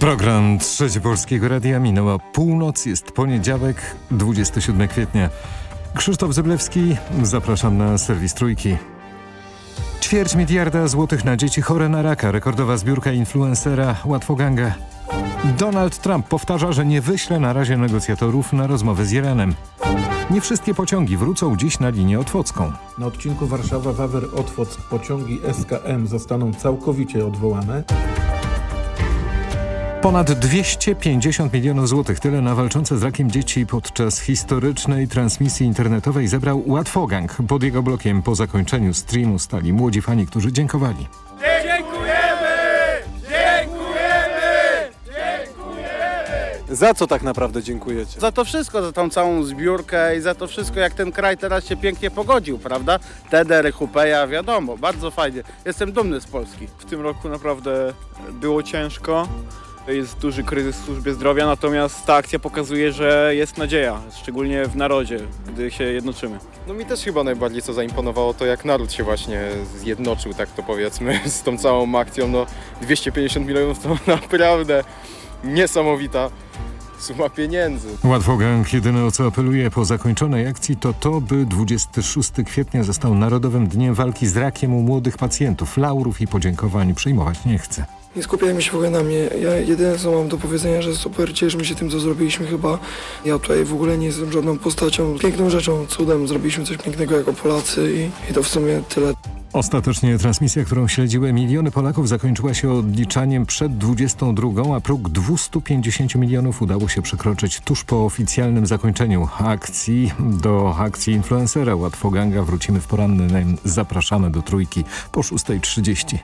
Program Trzeci Polskiego Radia minęła północ, jest poniedziałek, 27 kwietnia. Krzysztof Zeblewski, zapraszam na serwis Trójki. Ćwierć miliarda złotych na dzieci chore na raka, rekordowa zbiórka influencera Łatwoganga. Donald Trump powtarza, że nie wyśle na razie negocjatorów na rozmowy z Iranem. Nie wszystkie pociągi wrócą dziś na linię otwocką. Na odcinku Warszawa-Wawer-Otwock pociągi SKM zostaną całkowicie odwołane. Ponad 250 milionów złotych tyle na walczące z rakiem dzieci podczas historycznej transmisji internetowej zebrał Łatwogang. Pod jego blokiem po zakończeniu streamu stali młodzi fani, którzy dziękowali. Dziękujemy! Dziękujemy! Dziękujemy! Za co tak naprawdę dziękujecie? Za to wszystko, za tą całą zbiórkę i za to wszystko, jak ten kraj teraz się pięknie pogodził, prawda? Teder, Hupeja, wiadomo, bardzo fajnie. Jestem dumny z Polski. W tym roku naprawdę było ciężko. Jest duży kryzys w służbie zdrowia, natomiast ta akcja pokazuje, że jest nadzieja, szczególnie w narodzie, gdy się jednoczymy. No mi też chyba najbardziej co zaimponowało to jak naród się właśnie zjednoczył, tak to powiedzmy, z tą całą akcją. No 250 milionów to naprawdę niesamowita suma pieniędzy. Łatwogang jedyne o co apeluje po zakończonej akcji to to, by 26 kwietnia został Narodowym Dniem Walki z Rakiem u młodych pacjentów. Laurów i podziękowań przyjmować nie chce. Nie skupiajmy się w ogóle na mnie. Ja jedyne co mam do powiedzenia, że super, cieszymy się tym, co zrobiliśmy chyba. Ja tutaj w ogóle nie jestem żadną postacią, piękną rzeczą, cudem. Zrobiliśmy coś pięknego jako Polacy i, i to w sumie tyle. Ostatecznie transmisja, którą śledziły miliony Polaków zakończyła się odliczaniem przed 22, a próg 250 milionów udało się przekroczyć tuż po oficjalnym zakończeniu akcji. Do akcji influencera Łatwoganga wrócimy w poranny. Zapraszamy do trójki po 6.30.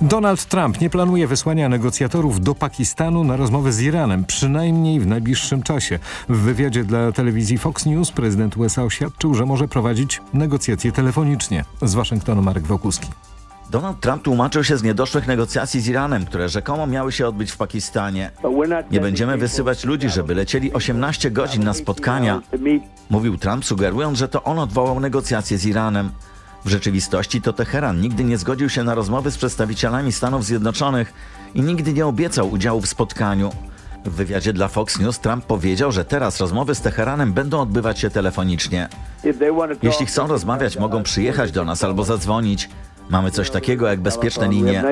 Donald Trump nie planuje wysłania negocjatorów do Pakistanu na rozmowy z Iranem, przynajmniej w najbliższym czasie. W wywiadzie dla telewizji Fox News prezydent USA oświadczył, że może prowadzić negocjacje telefonicznie. Z Waszyngtonu Marek Wokuski. Donald Trump tłumaczył się z niedoszłych negocjacji z Iranem, które rzekomo miały się odbyć w Pakistanie. Nie będziemy wysyłać ludzi, żeby lecieli 18 godzin na spotkania, mówił Trump, sugerując, że to on odwołał negocjacje z Iranem. W rzeczywistości to Teheran nigdy nie zgodził się na rozmowy z przedstawicielami Stanów Zjednoczonych i nigdy nie obiecał udziału w spotkaniu. W wywiadzie dla Fox News Trump powiedział, że teraz rozmowy z Teheranem będą odbywać się telefonicznie. Jeśli chcą rozmawiać, mogą przyjechać do nas albo zadzwonić. Mamy coś takiego jak bezpieczne linie.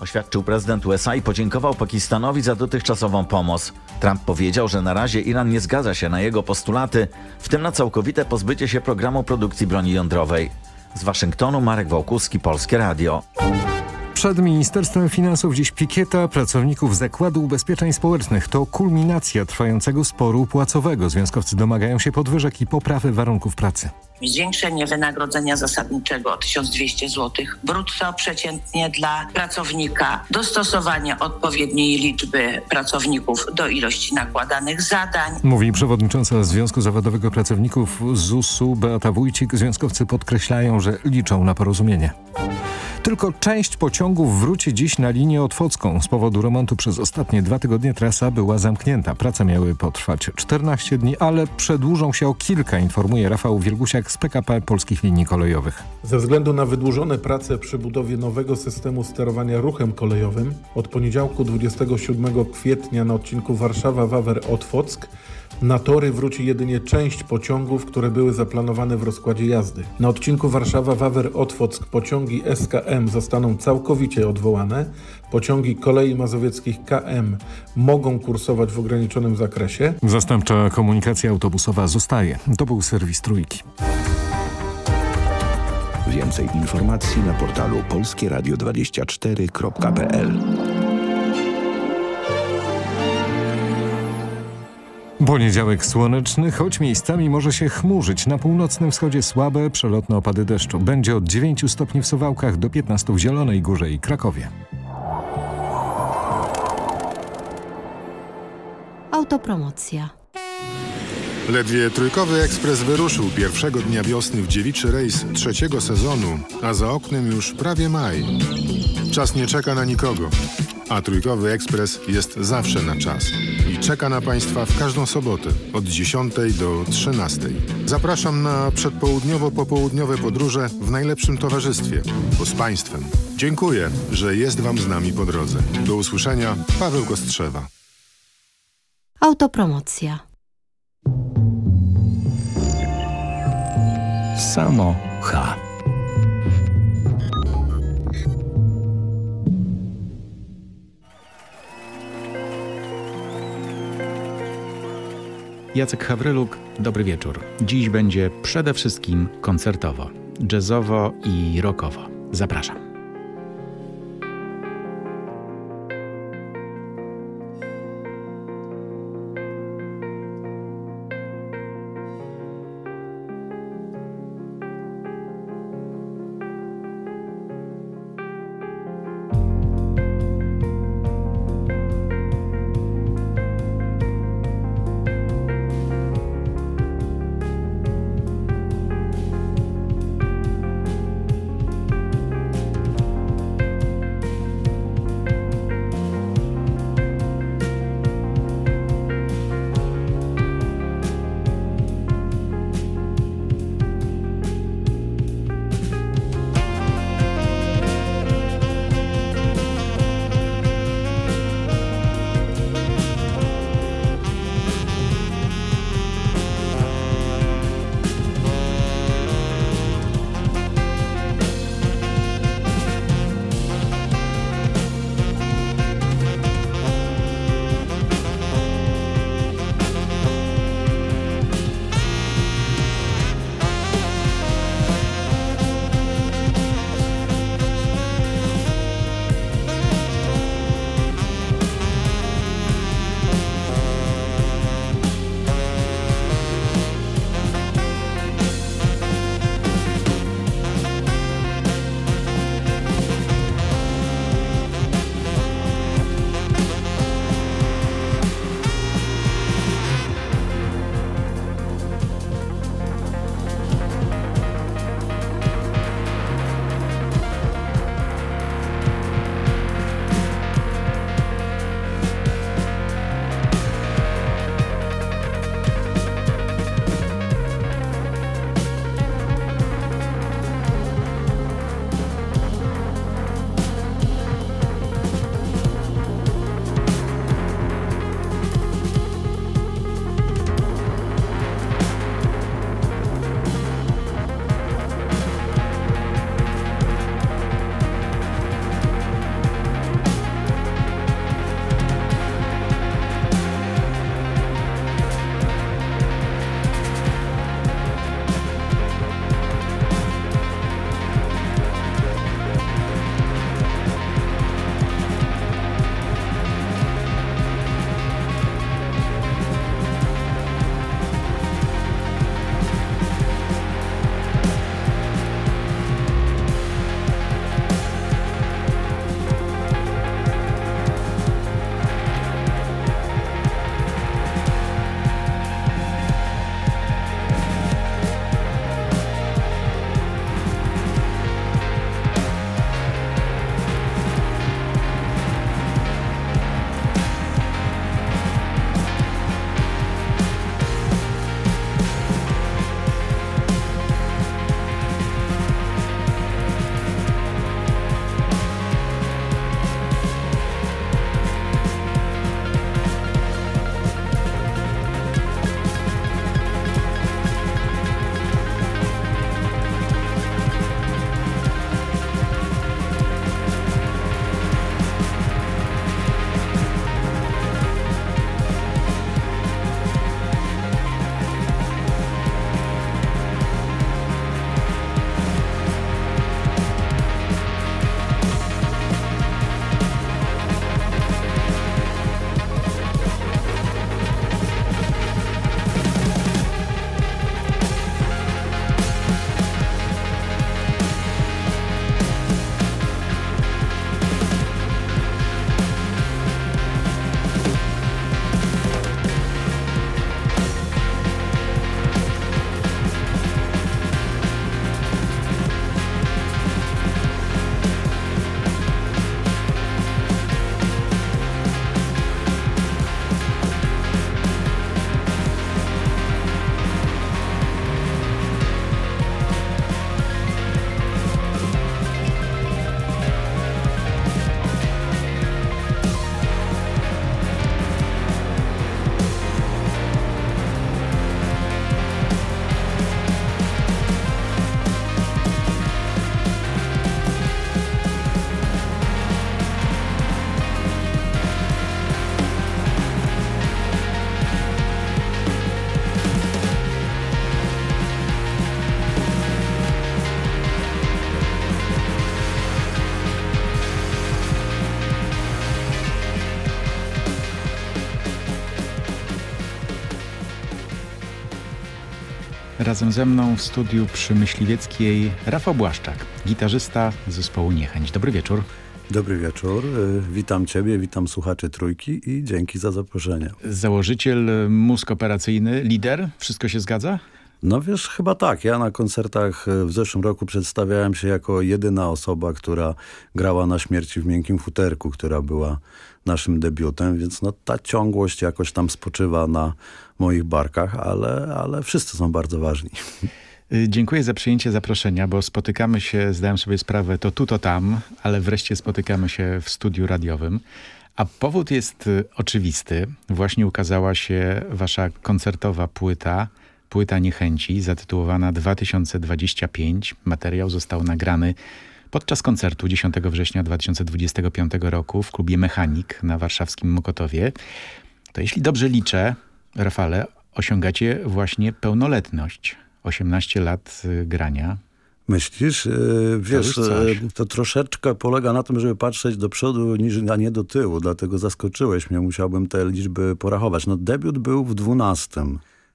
Oświadczył prezydent USA i podziękował Pakistanowi za dotychczasową pomoc. Trump powiedział, że na razie Iran nie zgadza się na jego postulaty, w tym na całkowite pozbycie się programu produkcji broni jądrowej. Z Waszyngtonu Marek Wołkuski, Polskie Radio. Przed Ministerstwem Finansów dziś pikieta pracowników Zakładu Ubezpieczeń Społecznych. To kulminacja trwającego sporu płacowego. Związkowcy domagają się podwyżek i poprawy warunków pracy. Zwiększenie wynagrodzenia zasadniczego o 1200 zł brutto przeciętnie dla pracownika, dostosowanie odpowiedniej liczby pracowników do ilości nakładanych zadań. Mówi przewodnicząca Związku Zawodowego Pracowników ZUS-u Beata Wójcik. Związkowcy podkreślają, że liczą na porozumienie. Tylko część pociągów wróci dziś na linię otwocką. Z powodu remontu przez ostatnie dwa tygodnie trasa była zamknięta. Prace miały potrwać 14 dni, ale przedłużą się o kilka, informuje Rafał Wielgusiak z PKP Polskich Linii Kolejowych. Ze względu na wydłużone prace przy budowie nowego systemu sterowania ruchem kolejowym od poniedziałku 27 kwietnia na odcinku Warszawa-Wawer-Otwock na tory wróci jedynie część pociągów, które były zaplanowane w rozkładzie jazdy. Na odcinku Warszawa-Wawer-Otwock pociągi SKM zostaną całkowicie odwołane. Pociągi kolei mazowieckich KM mogą kursować w ograniczonym zakresie. Zastępcza komunikacja autobusowa zostaje. To był serwis Trójki. Więcej informacji na portalu polskieradio24.pl Poniedziałek słoneczny, choć miejscami może się chmurzyć. Na północnym wschodzie słabe, przelotne opady deszczu. Będzie od 9 stopni w Suwałkach do 15 w Zielonej Górze i Krakowie. Autopromocja. Ledwie trójkowy ekspres wyruszył pierwszego dnia wiosny w dziewiczy rejs trzeciego sezonu, a za oknem już prawie maj. Czas nie czeka na nikogo. A Trójkowy Ekspres jest zawsze na czas i czeka na Państwa w każdą sobotę od 10 do 13. Zapraszam na przedpołudniowo-popołudniowe podróże w najlepszym towarzystwie, bo z Państwem. Dziękuję, że jest Wam z nami po drodze. Do usłyszenia, Paweł Kostrzewa. Autopromocja. Samo H. Jacek Hawryluk, dobry wieczór. Dziś będzie przede wszystkim koncertowo, jazzowo i rockowo. Zapraszam. Razem ze mną w studiu przy Myśliwieckiej Rafał Błaszczak, gitarzysta zespołu Niechęć. Dobry wieczór. Dobry wieczór. Y, Witam Ciebie, witam słuchaczy Trójki i dzięki za zaproszenie. Założyciel, mózg operacyjny, lider. Wszystko się zgadza? No wiesz, chyba tak. Ja na koncertach y, w zeszłym roku przedstawiałem się jako jedyna osoba, która grała na śmierci w miękkim futerku, która była naszym debiutem, więc no ta ciągłość jakoś tam spoczywa na moich barkach, ale, ale wszyscy są bardzo ważni. Y, Dziękuję za przyjęcie zaproszenia, bo spotykamy się, zdałem sobie sprawę, to tu, to tam, ale wreszcie spotykamy się w studiu radiowym. A powód jest y, oczywisty. Właśnie ukazała się wasza koncertowa płyta, płyta Niechęci, zatytułowana 2025. Materiał został nagrany podczas koncertu 10 września 2025 roku w klubie Mechanik na warszawskim Mokotowie. To jeśli dobrze liczę, Rafale, osiągacie właśnie pełnoletność. 18 lat y, grania. Myślisz? Yy, Wiesz, coś. yy, to troszeczkę polega na tym, żeby patrzeć do przodu, niż, a nie do tyłu. Dlatego zaskoczyłeś mnie. Musiałbym te liczby porachować. No debiut był w 12.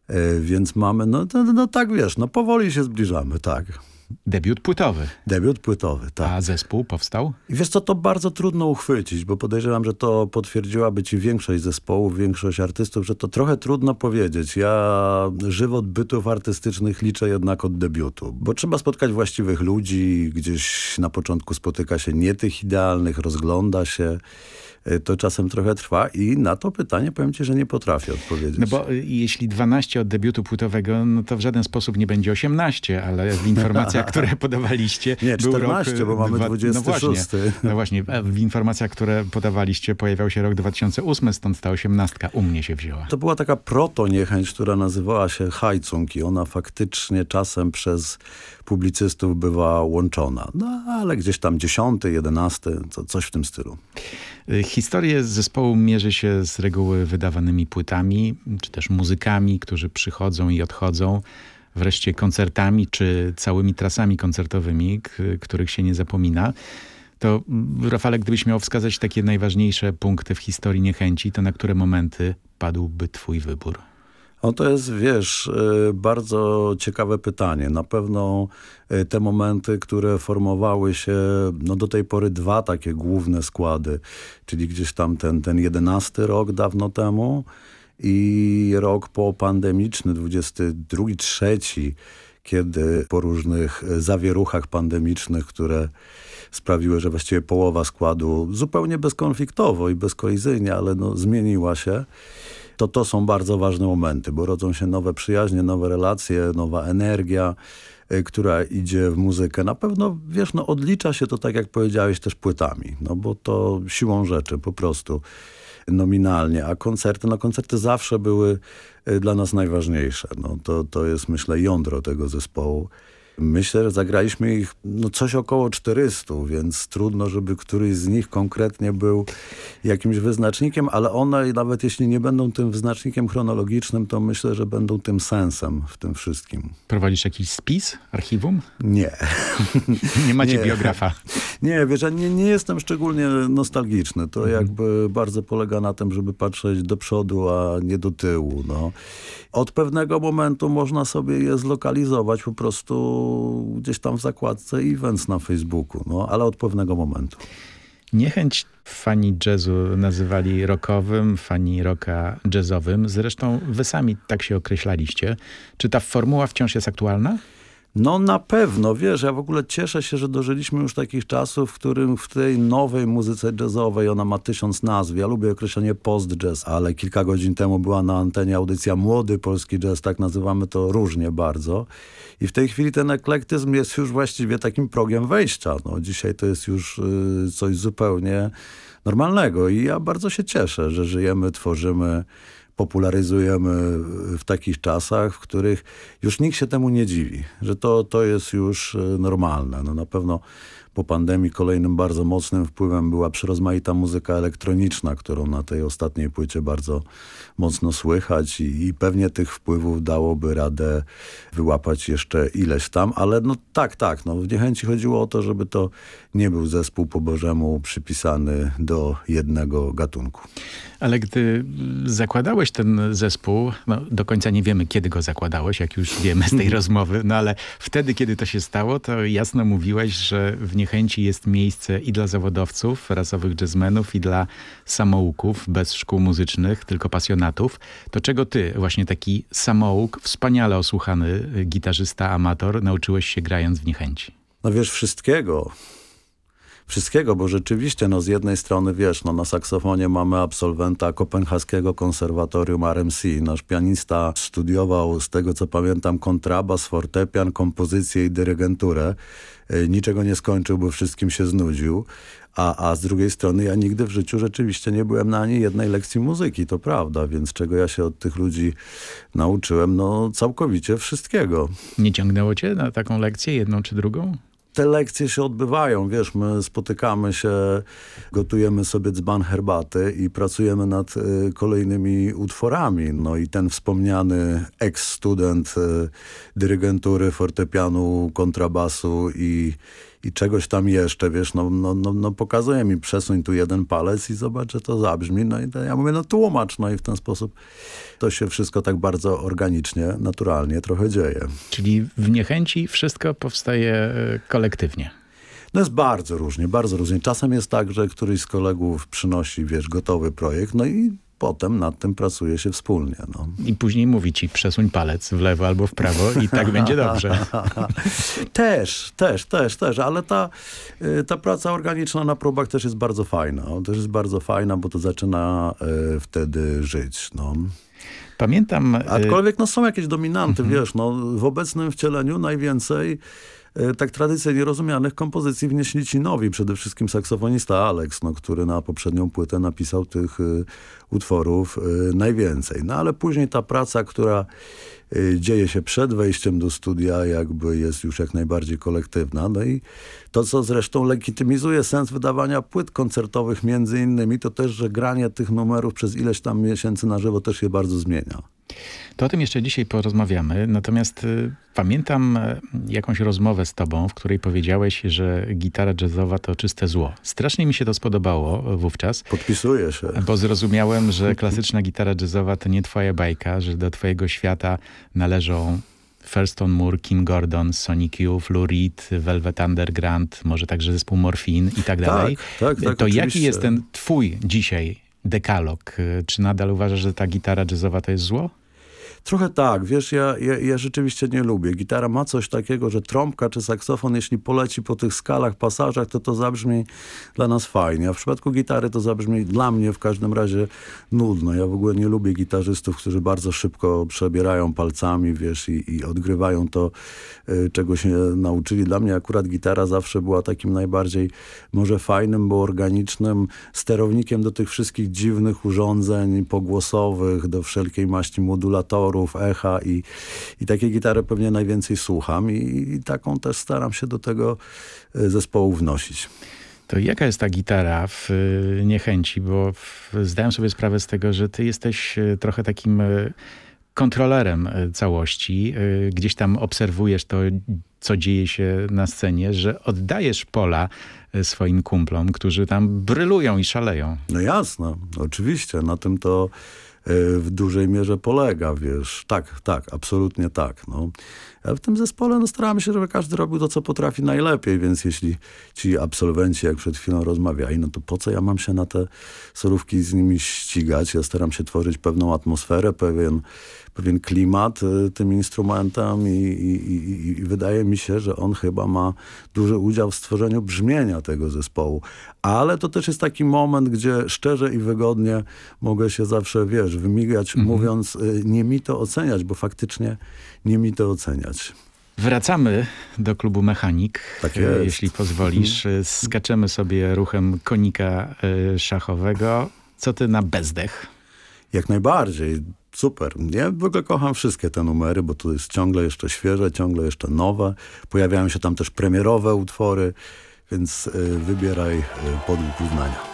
Yy, Więc mamy, no, no, no tak wiesz, no powoli się zbliżamy, tak. Debiut płytowy. Debiut płytowy, tak. A zespół powstał? I wiesz co, to bardzo trudno uchwycić, bo podejrzewam, że to potwierdziłaby ci większość zespołów, większość artystów, że to trochę trudno powiedzieć. Ja żywot bytów artystycznych liczę jednak od debiutu, bo trzeba spotkać właściwych ludzi, gdzieś na początku spotyka się nie tych idealnych, rozgląda się. Y, To czasem trochę trwa i na to pytanie powiem ci, że nie potrafię odpowiedzieć. No bo y, jeśli 12 od debiutu płytowego, no to w żaden sposób nie będzie 18, ale w informacjach, które podawaliście... Nie, był 14, rok, y, bo mamy dwa- 26. No właśnie, no właśnie, w informacjach, które podawaliście pojawiał się rok 2008, stąd ta 18 u mnie się wzięła. To była taka proto-niechęć, która nazywała się Hajcung i ona faktycznie czasem przez publicystów bywa łączona. No ale gdzieś tam dziesiąty, jedenasty, co, coś w tym stylu. Y, Historię zespołu mierzy się z reguły wydawanymi płytami, czy też muzykami, którzy przychodzą i odchodzą, wreszcie koncertami, czy całymi trasami koncertowymi, których się nie zapomina. To mm, Rafale, gdybyś miał wskazać takie najważniejsze punkty w historii niechęci, to na które momenty padłby twój wybór? O to jest, wiesz, y, bardzo ciekawe pytanie. Na pewno y, te momenty, które formowały się, no do tej pory dwa takie główne składy, czyli gdzieś tam ten, ten jedenasty rok dawno temu i rok po pandemiczny, 22, trzeci, kiedy po różnych y, zawieruchach pandemicznych, które sprawiły, że właściwie połowa składu zupełnie bezkonfliktowo i bezkolizyjnie, ale no, zmieniła się to to są bardzo ważne momenty, bo rodzą się nowe przyjaźnie, nowe relacje, nowa energia, y, która idzie w muzykę. Na pewno, wiesz, no odlicza się to, tak jak powiedziałeś, też płytami, no bo to siłą rzeczy po prostu nominalnie, a koncerty, no koncerty zawsze były y, dla nas najważniejsze. No to, to jest, myślę, jądro tego zespołu. Myślę, że zagraliśmy ich no, coś około 400, więc trudno, żeby któryś z nich konkretnie był jakimś wyznacznikiem, ale one, nawet jeśli nie będą tym wyznacznikiem chronologicznym, to myślę, że będą tym sensem w tym wszystkim. Prowadzisz jakiś spis, archiwum? Nie. Nie macie Nie. biografa. Nie, wiesz, ja nie, nie jestem szczególnie nostalgiczny. To jakby bardzo polega na tym, żeby patrzeć do przodu, a nie do tyłu. No. Od pewnego momentu można sobie je zlokalizować po prostu gdzieś tam w zakładce events na Facebooku, no, ale od pewnego momentu. Niechęć fani jazzu nazywali rockowym, fani rocka jazzowym. Zresztą wy sami tak się określaliście. Czy ta formuła wciąż jest aktualna? No na pewno, wiesz, ja w ogóle cieszę się, że dożyliśmy już takich czasów, w którym w tej nowej muzyce jazzowej, ona ma tysiąc nazw. Ja lubię określenie post-jazz, ale kilka godzin temu była na antenie audycja Młody Polski Jazz, tak nazywamy to różnie bardzo. I w tej chwili ten eklektyzm jest już właściwie takim progiem wejścia. No, dzisiaj to jest już y, coś zupełnie normalnego i ja bardzo się cieszę, że żyjemy, tworzymy, popularyzujemy w takich czasach, w których już nikt się temu nie dziwi, że to, to jest już e, normalne. No na pewno po pandemii kolejnym bardzo mocnym wpływem była przerozmaita muzyka elektroniczna, którą na tej ostatniej płycie bardzo mocno słychać i, i pewnie tych wpływów dałoby radę wyłapać jeszcze ileś tam, ale no tak, tak, no w Niechęci chodziło o to, żeby to nie był zespół po Bożemu przypisany do jednego gatunku. Ale gdy zakładałeś ten zespół, no do końca nie wiemy, kiedy go zakładałeś, jak już wiemy z tej rozmowy, no ale wtedy, kiedy to się stało, to jasno mówiłeś, że w Niechęci jest miejsce i dla zawodowców, rasowych jazzmenów, i dla samouków, bez szkół muzycznych, tylko pasjonatów. To czego ty, właśnie taki samouk, wspaniale osłuchany gitarzysta, amator, nauczyłeś się grając w Niechęci? No wiesz, wszystkiego wszystkiego, bo rzeczywiście no z jednej strony wiesz, no na saksofonie mamy absolwenta Kopenhaskiego Konserwatorium RMC. Nasz pianista studiował z tego co pamiętam kontrabas, fortepian, kompozycję i dyrygenturę. E, niczego nie skończył, bo wszystkim się znudził. A, a z drugiej strony ja nigdy w życiu rzeczywiście nie byłem na ani jednej lekcji muzyki, to prawda, więc czego ja się od tych ludzi nauczyłem? No całkowicie wszystkiego. Nie ciągnęło cię na taką lekcję, jedną czy drugą? Te lekcje się odbywają, wiesz, my spotykamy się, gotujemy sobie dzban herbaty i pracujemy nad y, kolejnymi utworami. No i ten wspomniany ex-student y, dyrygentury, fortepianu, kontrabasu i i czegoś tam jeszcze, wiesz, no, no, no, no pokazuje mi, przesuń tu jeden palec i zobacz, że to zabrzmi. No i ja mówię, no tłumacz, no i w ten sposób to się wszystko tak bardzo organicznie, naturalnie trochę dzieje. Czyli w niechęci wszystko powstaje e, kolektywnie. No jest bardzo różnie, bardzo różnie. Czasem jest tak, że któryś z kolegów przynosi, wiesz, gotowy projekt, no i potem nad tym pracuje się wspólnie. No. I później mówi ci przesuń palec w lewo albo w prawo i tak będzie dobrze. też, też, też, też, ale ta, y, ta praca organiczna na próbach też jest bardzo fajna. Też jest bardzo fajna, bo to zaczyna y, wtedy żyć. No. Pamiętam... Y, Aczkolwiek no, są jakieś dominanty, mhm. wiesz, no, w obecnym wcieleniu najwięcej tak tradycyjnie rozumianych kompozycji wnieśli ci nowi, przede wszystkim saksofonista Alex, no, który na poprzednią płytę napisał tych utworów y, najwięcej. No ale później ta praca, która y, dzieje się przed wejściem do studia, jakby jest już jak najbardziej kolektywna. No i to, co zresztą legitymizuje sens wydawania płyt koncertowych między innymi, to też, że granie tych numerów przez ileś tam miesięcy na żywo też się bardzo zmienia. To o tym jeszcze dzisiaj porozmawiamy, natomiast y, pamiętam y, jakąś rozmowę z tobą, w której powiedziałeś, że gitara jazzowa to czyste zło. Strasznie mi się to spodobało wówczas. Podpisuję się. Bo zrozumiałem, że klasyczna gitara jazzowa to nie twoja bajka, że do twojego świata należą Thurston Moore, Kim Gordon, Sonic Youth, Lou Reed, Velvet Underground, może także zespół Morphine i tak, tak dalej. Tak, tak, to oczywiście. jaki jest ten twój dzisiaj dekalog? Czy nadal uważasz, że ta gitara jazzowa to jest zło? Trochę tak, wiesz, ja, ja, ja, rzeczywiście nie lubię. Gitara ma coś takiego, że trąbka czy saksofon, jeśli poleci po tych skalach, pasażach, to to zabrzmi dla nas fajnie. A w przypadku gitary to zabrzmi dla mnie w każdym razie nudno. Ja w ogóle nie lubię gitarzystów, którzy bardzo szybko przebierają palcami, wiesz, i, i odgrywają to, y, czego się nauczyli. Dla mnie akurat gitara zawsze była takim najbardziej może fajnym, bo organicznym sterownikiem do tych wszystkich dziwnych urządzeń pogłosowych, do wszelkiej maści modulatorów, echa i, i takie gitary pewnie najwięcej słucham i, i taką też staram się do tego e, zespołu wnosić. To jaka jest ta gitara w e, niechęci? Bo w, zdałem sobie sprawę z tego, że ty jesteś e, trochę takim kontrolerem całości. Gdzieś tam obserwujesz to, co dzieje się na scenie, że oddajesz pola swoim kumplom, którzy tam brylują i szaleją. No jasne, oczywiście. Na tym to w dużej mierze polega, wiesz. Tak, tak, absolutnie tak. No. A w tym zespole no, staramy się, żeby każdy robił to, co potrafi najlepiej, więc jeśli ci absolwenci, jak przed chwilą rozmawiali, no to po co ja mam się na te solówki z nimi ścigać? Ja staram się tworzyć pewną atmosferę, pewien pewien klimat y, tym instrumentem i, i, i, i, wydaje mi się, że on chyba ma duży udział w stworzeniu brzmienia tego zespołu. Ale to też jest taki moment, gdzie szczerze i wygodnie mogę się zawsze, wiesz, wymigać, mhm. mówiąc, y, nie mi to oceniać, bo faktycznie nie mi to oceniać. Wracamy do klubu Mechanik, tak y, jeśli pozwolisz. Skaczemy sobie ruchem konika szachowego. Co ty na bezdech? Jak najbardziej super. Ja w ogóle kocham wszystkie te numery, bo to jest ciągle jeszcze świeże, ciągle jeszcze nowe. Pojawiają się tam też premierowe utwory, więc y, wybieraj y, podług uznania.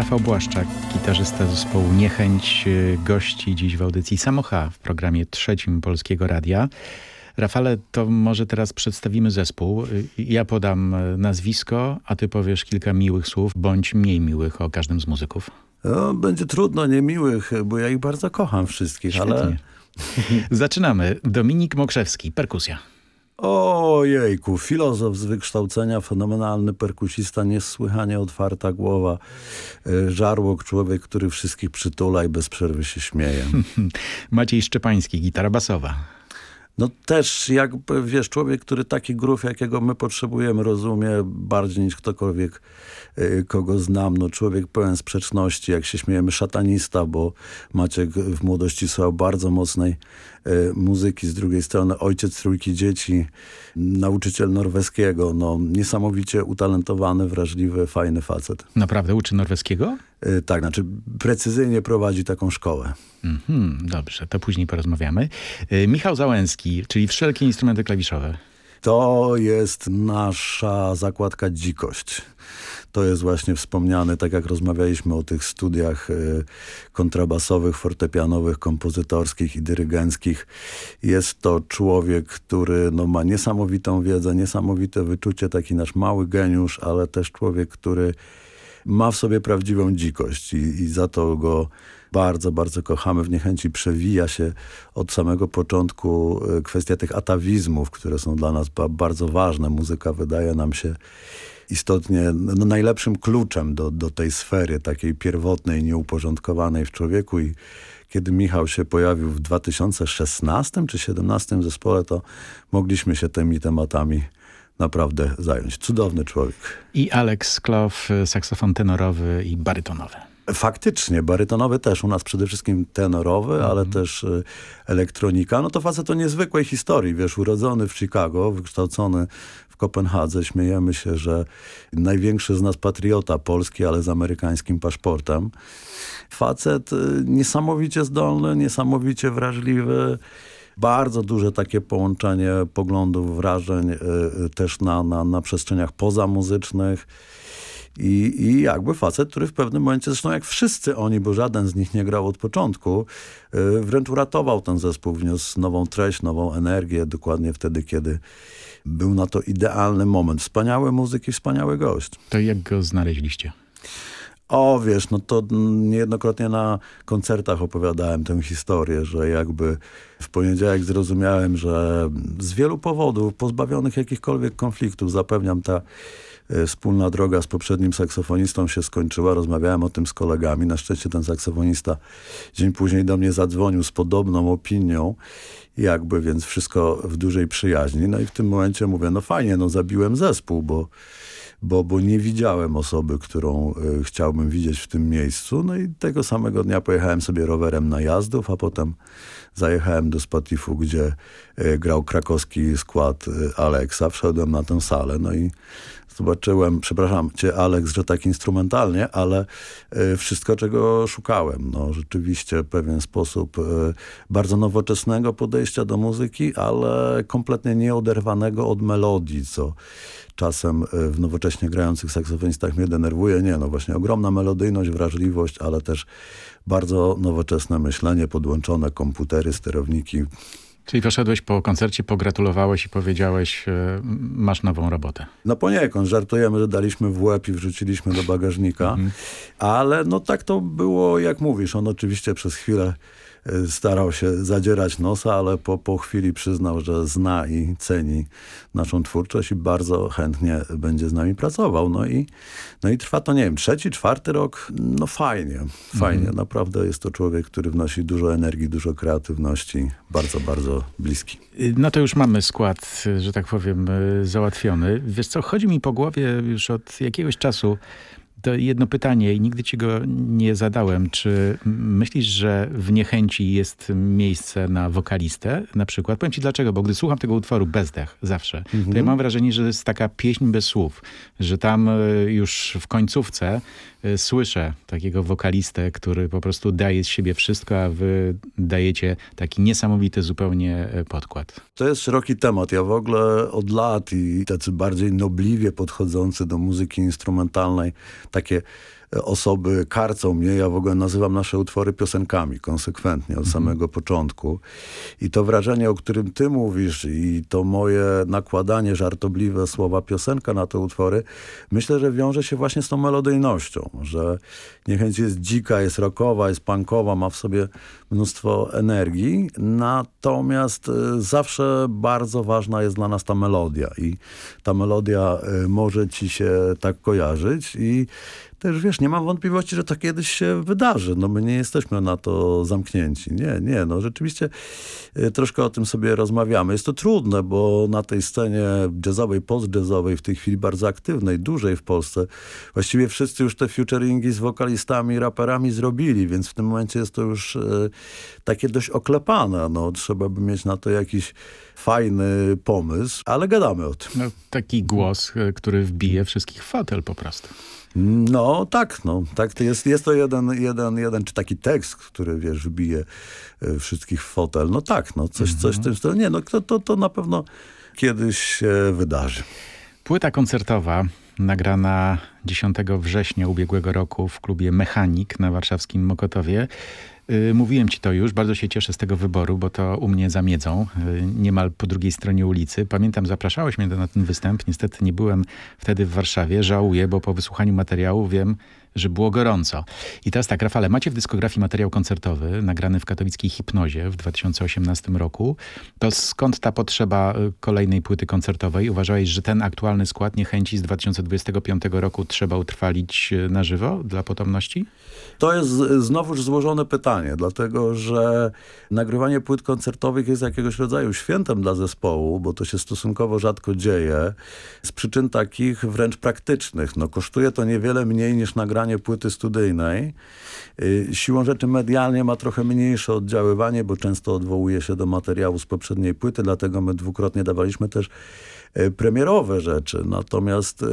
Rafał Błaszczak, gitarzysta zespołu Niechęć, y, gości dziś w audycji Samocha w programie trzecim Polskiego Radia. Rafale, to może teraz przedstawimy zespół. Y, Ja podam y, nazwisko, a ty powiesz kilka miłych słów, bądź mniej miłych o każdym z muzyków. No, będzie trudno, niemiłych, bo ja ich bardzo kocham wszystkich, Świetnie. ale... Zaczynamy. Dominik Mokrzewski, perkusja. Ojejku, filozof z wykształcenia, fenomenalny perkusista, niesłychanie otwarta głowa, e, żarłok, człowiek, który wszystkich przytula i bez przerwy się śmieje. Maciej Szczepański, gitara basowa. No też jakby, wiesz, człowiek, który taki grów, jakiego my potrzebujemy, rozumie bardziej niż ktokolwiek, y, kogo znam. No człowiek pełen sprzeczności, jak się śmiejemy, szatanista, bo Maciek w młodości słuchał bardzo mocnej muzyki. Z drugiej strony ojciec trójki dzieci, nauczyciel norweskiego, no niesamowicie utalentowany, wrażliwy, fajny facet. Naprawdę uczy norweskiego? Y, tak, znaczy precyzyjnie prowadzi taką szkołę. Mhm, dobrze, to później porozmawiamy. Y, Michał Załęski, czyli wszelkie instrumenty klawiszowe. To jest nasza zakładka dzikość. To jest właśnie wspomniany, tak jak rozmawialiśmy o tych studiach y, kontrabasowych, fortepianowych, kompozytorskich i dyrygenckich. Jest to człowiek, który no, ma niesamowitą wiedzę, niesamowite wyczucie, taki nasz mały geniusz, ale też człowiek, który ma w sobie prawdziwą dzikość i, i za to go bardzo, bardzo kochamy. W Niechęci przewija się od samego początku y, kwestia tych atawizmów, które są dla nas ba bardzo ważne. Muzyka wydaje nam się istotnie no, najlepszym kluczem do, do tej sfery takiej pierwotnej, nieuporządkowanej w człowieku i kiedy Michał się pojawił w 2016 czy 2017 w zespole, to mogliśmy się tymi tematami naprawdę zająć. Cudowny człowiek. I Alex Klow, saksofon tenorowy i barytonowy. Faktycznie, barytonowy też, u nas przede wszystkim tenorowy, Mhm. ale też y, elektronika. No to facet o niezwykłej historii, wiesz, urodzony w Chicago, wykształcony w Kopenhadze. Śmiejemy się, że największy z nas patriota polski, ale z amerykańskim paszportem. Facet y, niesamowicie zdolny, niesamowicie wrażliwy. Bardzo duże takie połączenie poglądów, wrażeń y, y, też na, na, na przestrzeniach pozamuzycznych. I, I jakby facet, który w pewnym momencie, zresztą jak wszyscy oni, bo żaden z nich nie grał od początku, y, wręcz uratował ten zespół, wniósł nową treść, nową energię, dokładnie wtedy, kiedy był na to idealny moment. Wspaniały muzyk i wspaniały gość. To jak go znaleźliście? O, wiesz, no to niejednokrotnie na koncertach opowiadałem tę historię, że jakby w poniedziałek zrozumiałem, że z wielu powodów, pozbawionych jakichkolwiek konfliktów, zapewniam, ta wspólna droga z poprzednim saksofonistą się skończyła. Rozmawiałem o tym z kolegami. Na szczęście ten saksofonista dzień później do mnie zadzwonił z podobną opinią, jakby, więc wszystko w dużej przyjaźni. No i w tym momencie mówię, no fajnie, no zabiłem zespół, bo bo, bo nie widziałem osoby, którą y, chciałbym widzieć w tym miejscu. No i tego samego dnia pojechałem sobie rowerem na jazdów, a potem zajechałem do Spotifu, gdzie y, grał krakowski skład y, Aleksa. Wszedłem na tę salę, no i zobaczyłem, przepraszam cię Aleks, że tak instrumentalnie, ale y, wszystko, czego szukałem. No, rzeczywiście pewien sposób y, bardzo nowoczesnego podejścia do muzyki, ale kompletnie nieoderwanego od melodii, co czasem y, w nowocześnie grających saksofonistach mnie denerwuje. Nie, no właśnie ogromna melodyjność, wrażliwość, ale też bardzo nowoczesne myślenie, podłączone komputery, sterowniki. Czyli poszedłeś po koncercie, pogratulowałeś i powiedziałeś, e, masz nową robotę. No poniekąd, żartujemy, że daliśmy w łeb i wrzuciliśmy do bagażnika, ale no tak to było, jak mówisz. On oczywiście przez chwilę starał się zadzierać nosa, ale po, po chwili przyznał, że zna i ceni naszą twórczość i bardzo chętnie będzie z nami pracował. No i, no i trwa to, nie wiem, trzeci, czwarty rok, no fajnie, fajnie. Naprawdę jest to człowiek, który wnosi dużo energii, dużo kreatywności, bardzo, bardzo bliski. No to już mamy skład, że tak powiem, y, załatwiony. Wiesz co, chodzi mi po głowie już od jakiegoś czasu to jedno pytanie i nigdy ci go nie zadałem. Czy myślisz, że w Niechęci jest miejsce na wokalistę na przykład? Powiem ci dlaczego, bo gdy słucham tego utworu Bezdech zawsze, to ja mam wrażenie, że to jest taka pieśń bez słów, że tam y, już w końcówce y, słyszę takiego wokalistę, który po prostu daje z siebie wszystko, a wy dajecie taki niesamowity zupełnie y, podkład. To jest szeroki temat. Ja w ogóle od lat i tacy bardziej nobliwie podchodzący do muzyki instrumentalnej, takie osoby karcą mnie. Ja w ogóle nazywam nasze utwory piosenkami konsekwentnie od samego początku. I to wrażenie, o którym ty mówisz i to moje nakładanie żartobliwe słowa piosenka na te utwory, myślę, że wiąże się właśnie z tą melodyjnością, że niechęć jest dzika, jest rockowa, jest punkowa, ma w sobie mnóstwo energii, natomiast y, zawsze bardzo ważna jest dla nas ta melodia i ta melodia y, może ci się tak kojarzyć i też wiesz, nie mam wątpliwości, że to kiedyś się wydarzy. No my nie jesteśmy na to zamknięci. Nie, nie, no rzeczywiście y, troszkę o tym sobie rozmawiamy. Jest to trudne, bo na tej scenie jazzowej, post-jazzowej, w tej chwili bardzo aktywnej, dużej w Polsce, właściwie wszyscy już te featuringi z wokalistami, raperami zrobili, więc w tym momencie jest to już y, takie dość oklepane. No, trzeba by mieć na to jakiś fajny pomysł, ale gadamy o tym. No, taki głos, y, który wbije wszystkich w fotel po prostu. No tak, no. tak jest, jest to jeden, jeden, jeden, czy taki tekst, który wiesz, wbije y, wszystkich w fotel. No tak, no coś, coś w tym stylu. Nie, no to, to, to na pewno kiedyś się wydarzy. Płyta koncertowa nagrana 10 września ubiegłego roku w klubie Mechanik na warszawskim Mokotowie. Y, mówiłem ci to już, bardzo się cieszę z tego wyboru, bo to u mnie zamiedzą, y, niemal po drugiej stronie ulicy. Pamiętam, zapraszałeś mnie na ten występ, niestety nie byłem wtedy w Warszawie, żałuję, bo po wysłuchaniu materiału wiem, że było gorąco. I teraz tak, Rafale, macie w dyskografii materiał koncertowy nagrany w katowickiej Hipnozie w 2018 roku. To skąd ta potrzeba y, kolejnej płyty koncertowej? Uważałeś, że ten aktualny skład niechęci z 2025 roku trzeba utrwalić y, na żywo dla potomności? To jest znowuż złożone pytanie, dlatego że nagrywanie płyt koncertowych jest jakiegoś rodzaju świętem dla zespołu, bo to się stosunkowo rzadko dzieje, z przyczyn takich wręcz praktycznych. No, kosztuje to niewiele mniej niż nagranie płyty studyjnej. Y, siłą rzeczy medialnie ma trochę mniejsze oddziaływanie, bo często odwołuje się do materiału z poprzedniej płyty, dlatego my dwukrotnie dawaliśmy też y, premierowe rzeczy. Natomiast y,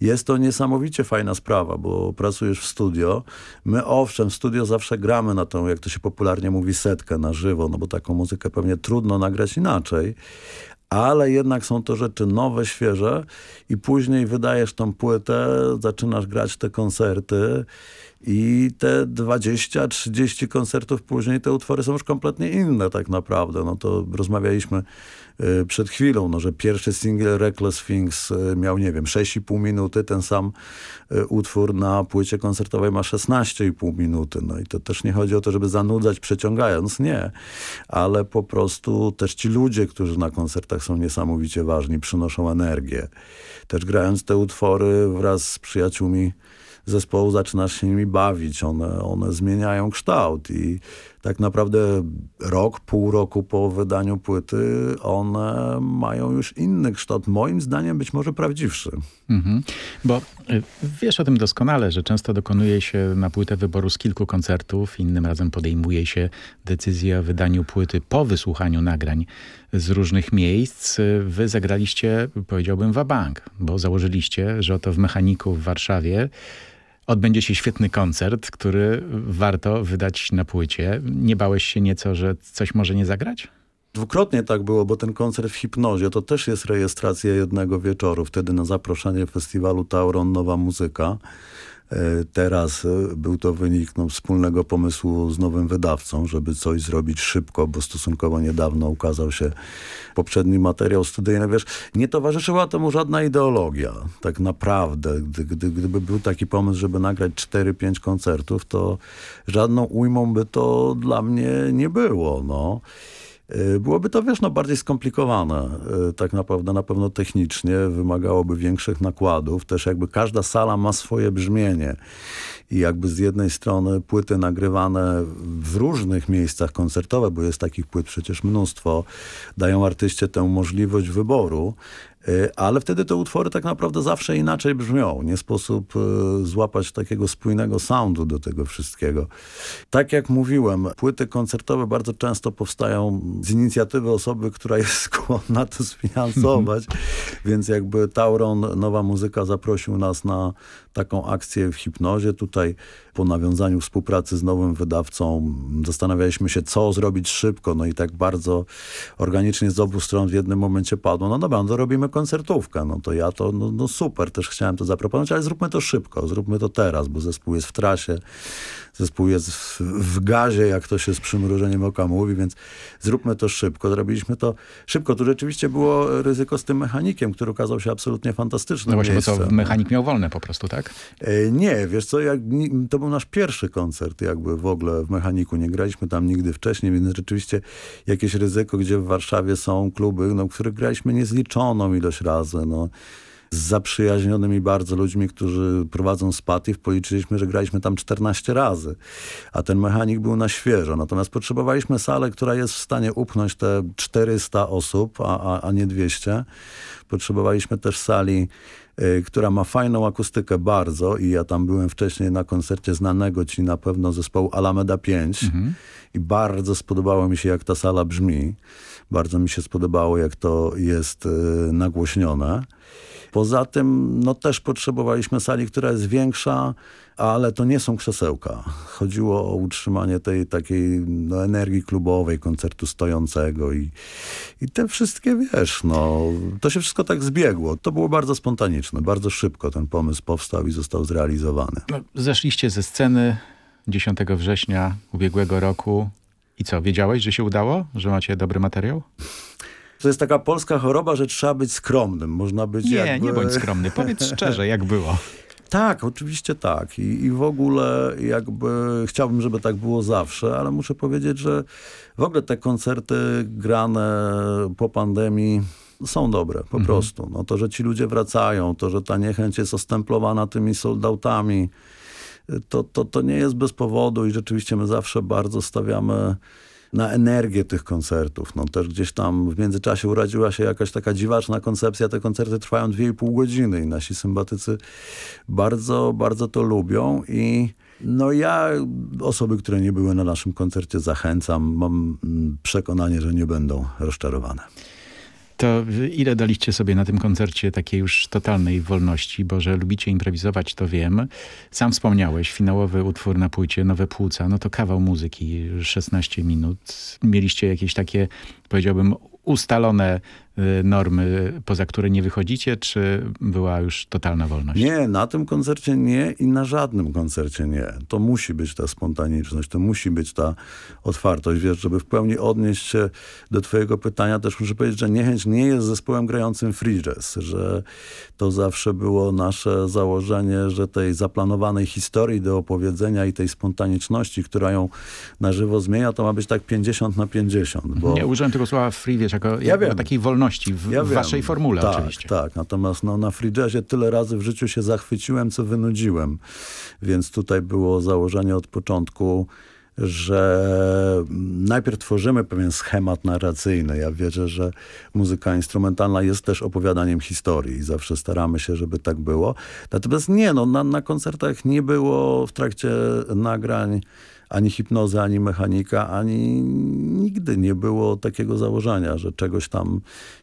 jest to niesamowicie fajna sprawa, bo pracujesz w studio. My owszem, w studio zawsze gramy na tą, jak to się popularnie mówi, setkę na żywo, no bo taką muzykę pewnie trudno nagrać inaczej ale jednak są to rzeczy nowe, świeże i później wydajesz tą płytę, zaczynasz grać te koncerty i te 20-30 koncertów później te utwory są już kompletnie inne tak naprawdę. No to rozmawialiśmy przed chwilą, no, że pierwszy single Reckless Things y, miał, nie wiem, 6,5 minuty, ten sam y, utwór na płycie koncertowej ma 16,5 minuty. No i to też nie chodzi o to, żeby zanudzać przeciągając, nie. Ale po prostu też ci ludzie, którzy na koncertach są niesamowicie ważni, przynoszą energię. Też grając te utwory wraz z przyjaciółmi zespołu zaczynasz się nimi bawić. One, one zmieniają kształt i tak naprawdę rok, pół roku po wydaniu płyty one mają już inny kształt. Moim zdaniem być może prawdziwszy. Mhm. Bo y, wiesz o tym doskonale, że często dokonuje się na płytę wyboru z kilku koncertów. Innym razem podejmuje się decyzję o wydaniu płyty po wysłuchaniu nagrań z różnych miejsc. Wy zagraliście, powiedziałbym, wabank, bo założyliście, że oto w Mechaniku w Warszawie odbędzie się świetny koncert, który warto wydać na płycie. Nie bałeś się nieco, że coś może nie zagrać? Dwukrotnie tak było, bo ten koncert w Hipnozie to też jest rejestracja jednego wieczoru. Wtedy na zaproszenie festiwalu Tauron Nowa Muzyka. E, teraz e, był to wynik no, wspólnego pomysłu z nowym wydawcą, żeby coś zrobić szybko, bo stosunkowo niedawno ukazał się poprzedni materiał studyjny. Wiesz, nie towarzyszyła temu żadna ideologia, tak naprawdę. Gdy, gdy, gdyby był taki pomysł, żeby nagrać 4-5 koncertów, to żadną ujmą by to dla mnie nie było. No. Y, byłoby to, wiesz, no, bardziej skomplikowane. Y, tak naprawdę, na pewno technicznie wymagałoby większych nakładów. Też jakby każda sala ma swoje brzmienie. I jakby z jednej strony płyty nagrywane w różnych miejscach koncertowe, bo jest takich płyt przecież mnóstwo, dają artyście tę możliwość wyboru, ale wtedy te utwory tak naprawdę zawsze inaczej brzmią. Nie sposób y, złapać takiego spójnego soundu do tego wszystkiego. Tak jak mówiłem, płyty koncertowe bardzo często powstają z inicjatywy osoby, która jest skłonna to sfinansować, więc jakby Tauron, Nowa Muzyka zaprosił nas na taką akcję w hipnozie. Tutaj po nawiązaniu współpracy z nowym wydawcą zastanawialiśmy się, co zrobić szybko, no i tak bardzo organicznie z obu stron w jednym momencie padło, no dobra, no to robimy koncertówkę, no to ja to, no, no super, też chciałem to zaproponować, ale zróbmy to szybko, zróbmy to teraz, bo zespół jest w trasie, zespół jest w, w gazie, jak to się z przymrużeniem oka mówi, więc zróbmy to szybko. Zrobiliśmy to szybko. Tu rzeczywiście było ryzyko z tym mechanikiem, który okazał się absolutnie fantastyczny. No właśnie, miejsce. bo to mechanik miał wolne po prostu, tak? E, nie, wiesz co, jak, to był nasz pierwszy koncert jakby w ogóle w mechaniku. Nie graliśmy tam nigdy wcześniej, więc rzeczywiście jakieś ryzyko, gdzie w Warszawie są kluby, no, w których graliśmy niezliczoną ilość razy. No z zaprzyjaźnionymi bardzo ludźmi, którzy prowadzą Spatif, policzyliśmy, że graliśmy tam 14 razy, a ten mechanik był na świeżo. Natomiast potrzebowaliśmy salę, która jest w stanie upchnąć te 400 osób, a, a, a nie 200. Potrzebowaliśmy też sali, y, która ma fajną akustykę bardzo i ja tam byłem wcześniej na koncercie znanego ci na pewno zespołu Alameda 5 mhm. i bardzo spodobało mi się jak ta sala brzmi. Bardzo mi się spodobało jak to jest y, nagłośnione. Poza tym no, też potrzebowaliśmy sali, która jest większa, ale to nie są krzesełka. Chodziło o utrzymanie tej takiej no, energii klubowej, koncertu stojącego i, i te wszystkie, wiesz, no, to się wszystko tak zbiegło. To było bardzo spontaniczne, bardzo szybko ten pomysł powstał i został zrealizowany. No, zeszliście ze sceny 10 września ubiegłego roku i co, wiedziałeś, że się udało? Że macie dobry materiał? To jest taka polska choroba, że trzeba być skromnym. Można być Nie, jakby... nie bądź skromny. Powiedz szczerze, jak było. Tak, oczywiście tak. I, I w ogóle jakby chciałbym, żeby tak było zawsze, ale muszę powiedzieć, że w ogóle te koncerty grane po pandemii są dobre, po mhm. prostu. No to, że ci ludzie wracają, to, że ta niechęć jest ostemplowana tymi soldatami, to, to, to nie jest bez powodu i rzeczywiście my zawsze bardzo stawiamy na energię tych koncertów. No też gdzieś tam w międzyczasie urodziła się jakaś taka dziwaczna koncepcja. Te koncerty trwają 2,5 godziny i nasi sympatycy bardzo, bardzo to lubią i no ja osoby, które nie były na naszym koncercie zachęcam. Mam przekonanie, że nie będą rozczarowane. To ile daliście sobie na tym koncercie takiej już totalnej wolności, bo że lubicie improwizować, to wiem. Sam wspomniałeś, finałowy utwór na płycie, Nowe Płuca, no to kawał muzyki, 16 minut. Mieliście jakieś takie, powiedziałbym, ustalone normy, poza które nie wychodzicie, czy była już totalna wolność? Nie, na tym koncercie nie i na żadnym koncercie nie. To musi być ta spontaniczność, to musi być ta otwartość. Wiesz, żeby w pełni odnieść się do twojego pytania, też muszę powiedzieć, że Niechęć nie jest zespołem grającym free jazz, że to zawsze było nasze założenie, że tej zaplanowanej historii do opowiedzenia i tej spontaniczności, która ją na żywo zmienia, to ma być tak 50 na 50. Bo... Nie użyłem tego słowa free, wiesz, jako, ja jako takiej wolności w, ja w waszej formule tak, oczywiście. Tak, natomiast no, na free jazzie tyle razy w życiu się zachwyciłem, co wynudziłem. Więc tutaj było założenie od początku, że najpierw tworzymy pewien schemat narracyjny. Ja wierzę, że muzyka instrumentalna jest też opowiadaniem historii i zawsze staramy się, żeby tak było. Natomiast nie, no, na, na koncertach nie było w trakcie nagrań ani hipnozy, ani mechanika, ani nigdy nie było takiego założenia, że czegoś tam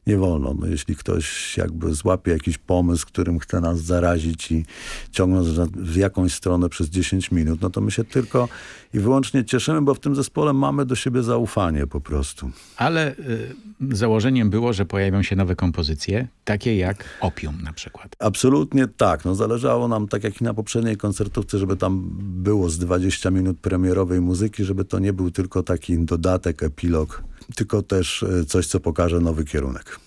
nie wolno. No, jeśli ktoś jakby złapie jakiś pomysł, którym chce nas zarazić i ciągnąć w jakąś stronę przez 10 minut, no to my się tylko i wyłącznie cieszymy, bo w tym zespole mamy do siebie zaufanie po prostu. Ale y, założeniem było, że pojawią się nowe kompozycje, takie jak Opium na przykład. Absolutnie tak. No, zależało nam, tak jak i na poprzedniej koncertówce, żeby tam było z 20 minut premierowej muzyki, żeby to nie był tylko taki dodatek, epilog, tylko też y, coś, co pokaże nowy kierunek.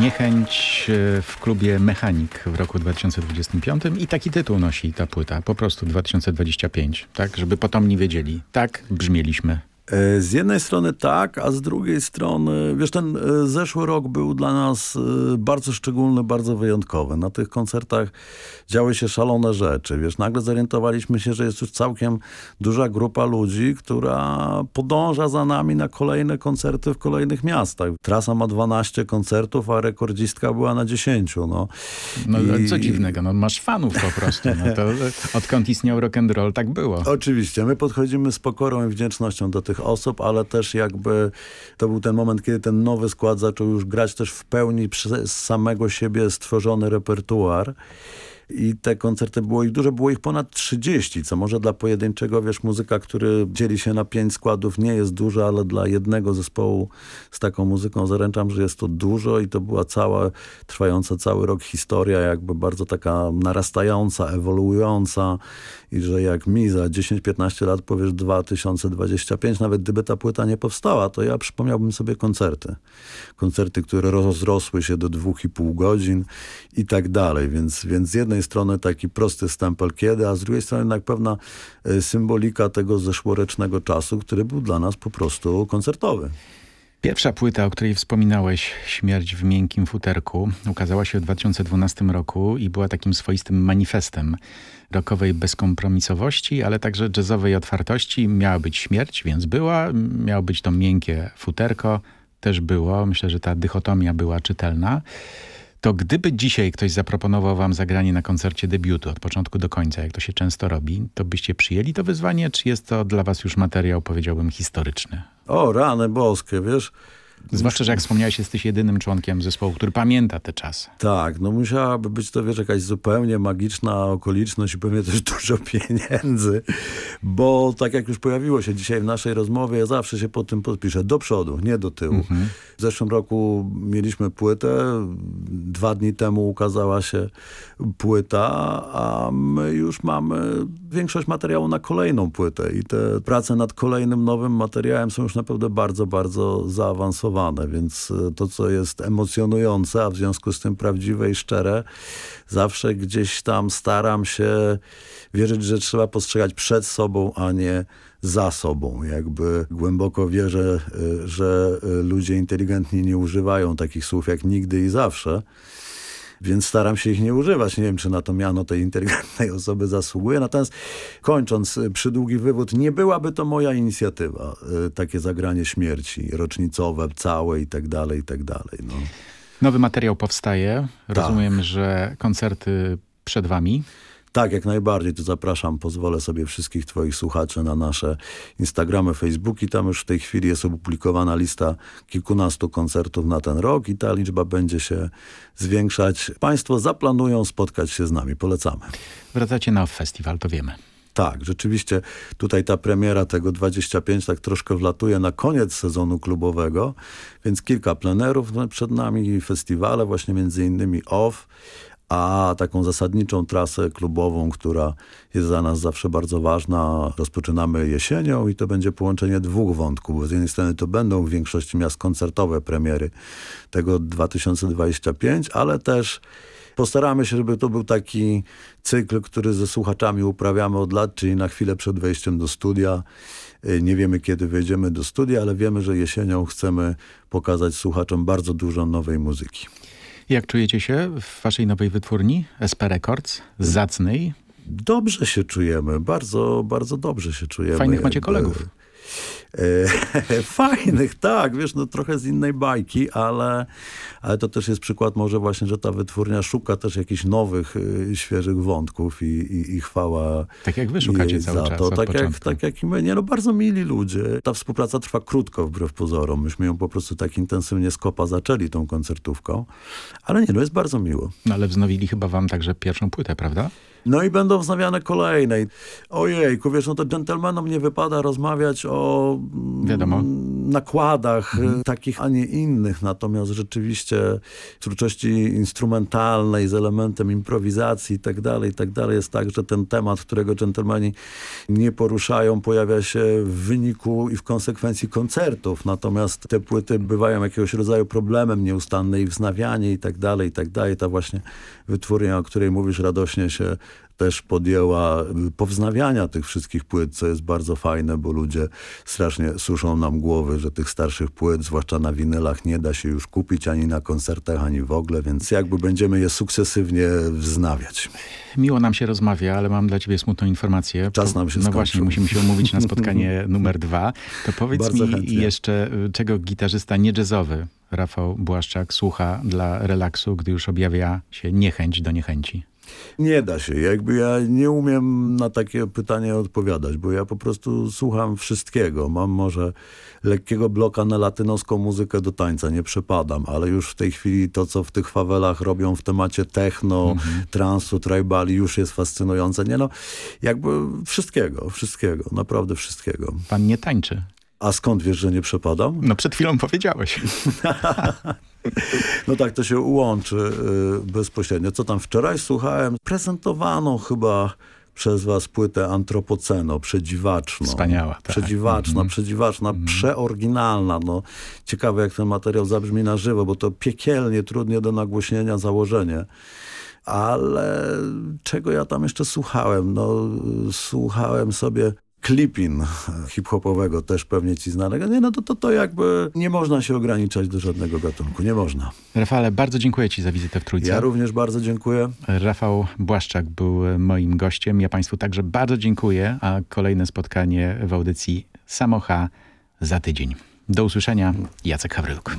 Niechęć e, w klubie Mechanik w roku 2025 i taki tytuł nosi ta płyta, po prostu 2025, tak, żeby potomni wiedzieli. Tak brzmieliśmy. E, z jednej strony tak, a z drugiej strony, wiesz, ten e, zeszły rok był dla nas e, bardzo szczególny, bardzo wyjątkowy. Na tych koncertach działy się szalone rzeczy. Wiesz, nagle zorientowaliśmy się, że jest już całkiem duża grupa ludzi, która podąża za nami na kolejne koncerty w kolejnych miastach. Trasa ma 12 koncertów, a rekordzistka była na 10. No, no I... co dziwnego, no masz fanów po prostu. No to odkąd istniał rock and roll, tak było. Oczywiście, my podchodzimy z pokorą i wdzięcznością do tych osób, ale też jakby to był ten moment, kiedy ten nowy skład zaczął już grać też w pełni przez samego siebie stworzony repertuar. I te koncerty było ich dużo, było ich ponad 30, co może dla pojedynczego, wiesz, muzyka, który dzieli się na pięć składów nie jest dużo, ale dla jednego zespołu z taką muzyką zaręczam, że jest to dużo i to była cała, trwająca cały rok historia, jakby bardzo taka narastająca, ewoluująca i że jak mi za 10-15 lat powiesz 2025, nawet gdyby ta płyta nie powstała, to ja przypomniałbym sobie koncerty. Koncerty, które rozrosły się do dwóch i pół godzin i tak dalej, więc, więc z jednej strony taki prosty stempel kiedy, a z drugiej strony jednak pewna e, symbolika tego zeszłorocznego czasu, który był dla nas po prostu koncertowy. Pierwsza płyta, o której wspominałeś, Śmierć w miękkim futerku, ukazała się w 2012 roku i była takim swoistym manifestem rockowej bezkompromisowości, ale także jazzowej otwartości. Miała być śmierć, więc była. Miało być to miękkie futerko, też było. Myślę, że ta dychotomia była czytelna. To gdyby dzisiaj ktoś zaproponował wam zagranie na koncercie debiutu od początku do końca, jak to się często robi, to byście przyjęli to wyzwanie, czy jest to dla was już materiał, powiedziałbym, historyczny? O, rany boskie, wiesz... Zwłaszcza, że jak wspomniałeś, jesteś jedynym członkiem zespołu, który pamięta te czasy. Tak, no musiałaby być to, wiesz, jakaś zupełnie magiczna okoliczność i pewnie też dużo pieniędzy, bo tak jak już pojawiło się dzisiaj w naszej rozmowie, ja zawsze się pod tym podpiszę. Do przodu, nie do tyłu. Mhm. W zeszłym roku mieliśmy płytę, dwa dni temu ukazała się płyta, a my już mamy większość materiału na kolejną płytę i te prace nad kolejnym nowym materiałem są już naprawdę bardzo, bardzo zaawansowane więc e, to, co jest emocjonujące, a w związku z tym prawdziwe i szczere, zawsze gdzieś tam staram się wierzyć, że trzeba postrzegać przed sobą, a nie za sobą. Jakby głęboko wierzę, e, że e, ludzie inteligentni nie używają takich słów jak nigdy i zawsze więc staram się ich nie używać. Nie wiem, czy na to miano tej inteligentnej osoby zasługuje. Natomiast kończąc y, przydługi wywód, nie byłaby to moja inicjatywa, y, takie zagranie śmierci rocznicowe, całe i tak dalej, i tak dalej. No. Nowy materiał powstaje. Rozumiem, tak. że koncerty przed wami. Tak, jak najbardziej. To zapraszam, pozwolę sobie wszystkich twoich słuchaczy na nasze Instagramy, Facebooki. Tam już w tej chwili jest opublikowana lista kilkunastu koncertów na ten rok i ta liczba będzie się zwiększać. Państwo zaplanują spotkać się z nami. Polecamy. Wracacie na festiwal, to wiemy. Tak, rzeczywiście tutaj ta premiera tego 25 tak troszkę wlatuje na koniec sezonu klubowego, więc kilka plenerów przed nami, festiwale, właśnie między innymi OFF, a taką zasadniczą trasę klubową, która jest dla nas zawsze bardzo ważna, rozpoczynamy jesienią i to będzie połączenie dwóch wątków, z jednej strony to będą w większości miast koncertowe premiery tego 2025, ale też postaramy się, żeby to był taki cykl, który ze słuchaczami uprawiamy od lat, czyli na chwilę przed wejściem do studia. Y, nie wiemy, kiedy wejdziemy do studia, ale wiemy, że jesienią chcemy pokazać słuchaczom bardzo dużo nowej muzyki. Jak czujecie się w waszej nowej wytwórni SP Records, zacnej? Dobrze się czujemy, bardzo, bardzo dobrze się czujemy. Fajnych macie kolegów. E, fajnych, tak, wiesz, no trochę z innej bajki, ale, ale to też jest przykład może właśnie, że ta wytwórnia szuka też jakichś nowych, y, świeżych wątków i, i, i chwała Tak jak wy szukacie cały czas to. Tak jak, tak jak i my. Nie, no bardzo mili ludzie. Ta współpraca trwa krótko wbrew pozorom. Myśmy ją po prostu tak intensywnie z kopa zaczęli tą koncertówką. Ale nie, no jest bardzo miło. No ale wznowili chyba wam także pierwszą płytę, prawda? No i będą wznawiane kolejne. Ojejku, wiesz, no to dżentelmenom nie wypada rozmawiać o Wiadomo. nakładach mhm. takich, a nie innych. Natomiast rzeczywiście twórczości instrumentalnej z elementem improwizacji i tak dalej, i tak dalej jest tak, że ten temat, którego dżentelmeni nie poruszają, pojawia się w wyniku i w konsekwencji koncertów. Natomiast te płyty bywają jakiegoś rodzaju problemem nieustannej wznawianie i tak dalej, i tak dalej. Ta właśnie wytwórnia, o której mówisz, radośnie się też podjęła powznawiania tych wszystkich płyt, co jest bardzo fajne, bo ludzie strasznie suszą nam głowy, że tych starszych płyt, zwłaszcza na winylach, nie da się już kupić ani na koncertach, ani w ogóle, więc jakby będziemy je sukcesywnie wznawiać. Miło nam się rozmawia, ale mam dla ciebie smutną informację. Czas nam się No skończył. właśnie, musimy się umówić na spotkanie numer dwa. To powiedz Bardzo mi chętnie. jeszcze, y, czego gitarzysta nie jazzowy Rafał Błaszczak słucha dla relaksu, gdy już objawia się niechęć do niechęci. Nie da się. Jakby ja nie umiem na takie pytanie odpowiadać, bo ja po prostu słucham wszystkiego. Mam może lekkiego bloka na latynoską muzykę do tańca, nie przepadam, ale już w tej chwili to, co w tych fawelach robią w temacie techno, transu, tribali, już jest fascynujące. Nie no, jakby wszystkiego, wszystkiego, naprawdę wszystkiego. Pan nie tańczy. A skąd wiesz, że nie przepadam? No przed chwilą powiedziałeś. No tak, to się łączy y, bezpośrednio. Co tam wczoraj słuchałem? Prezentowano chyba przez was płytę Antropoceno, przedziwaczną. Wspaniała, tak. Przedziwaczna, Mhm. przedziwaczna, przeoryginalna. No, ciekawe, jak ten materiał zabrzmi na żywo, bo to piekielnie trudnie do nagłośnienia założenie. Ale czego ja tam jeszcze słuchałem? No, y, słuchałem sobie Clipin hip-hopowego, też pewnie ci znanego. Nie, no to, to, to jakby nie można się ograniczać do żadnego gatunku. Nie można. Rafale, bardzo dziękuję ci za wizytę w Trójce. Ja również bardzo dziękuję. Rafał Błaszczak był moim gościem. Ja Państwu także bardzo dziękuję, a kolejne spotkanie w audycji Samocha za tydzień. Do usłyszenia. Jacek Hawryluk.